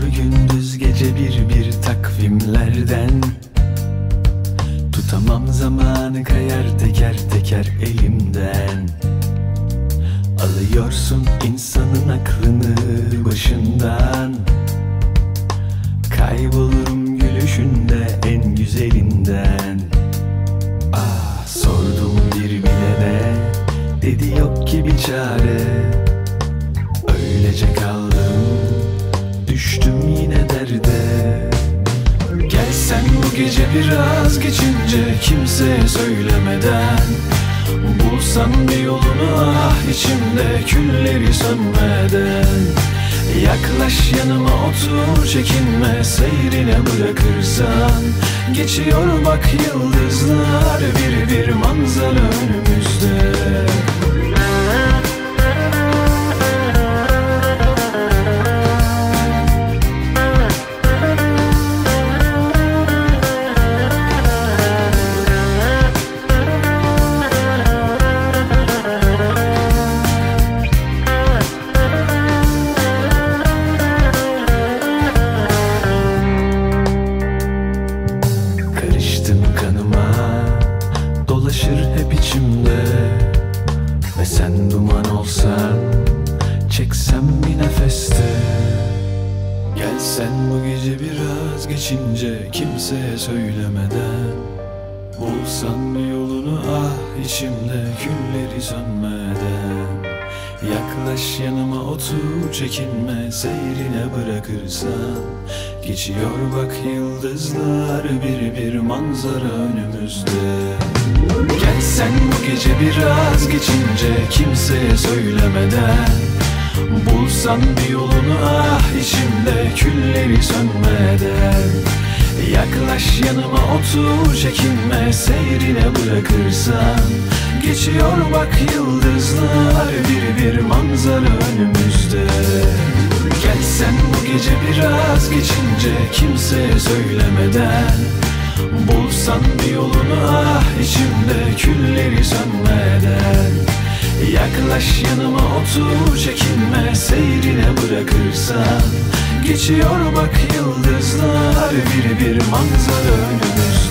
Geçiyor gündüz gece bir bir takvimlerden. Tutamam zamanı kayar teker teker elimden. Alıyorsun insanın aklını başından. Kaybolurum gülüşünde en güzelinden. Ah sordum bir bilene Dedi yok ki bir çare. Öylece kaldım Düştüm yine derde. Gelsen bu gece biraz geçince Kimseye söylemeden Bulsan bir yolunu ah içimde Külleri sönmeden. Yaklaş yanıma otur çekinme Seyrine bırakırsan. Geçiyor bak yıldızlar Bir bir manzara sen duman olsan Çeksem bir nefeste. Gelsen bu gece biraz geçince Kimseye söylemeden. Bulsan yolunu ah içimde Külleri sönmeden Yaklaş yanıma otur çekinme Seyrine bırakırsan. Geçiyor bak yıldızlar Bir bir manzara önümüzde. Gelsen bu gece biraz geçince Kimseye söylemeden. Bulsan bir yolunu ah içimde Külleri sönmeden. Yaklaş yanıma otur çekinme Seyrine bırakırsan Geçiyor bak yıldızlar Bir bir manzara önümüzde. Gelsen bu gece biraz geçince Kimseye söylemeden. Bulsan bir yolunu ah içimde Külleri sönmeden. Yaklaş yanıma otur çekinme Seyrine bırakırsan. Geçiyor bak yıldızlar Bir bir manzara önümüzde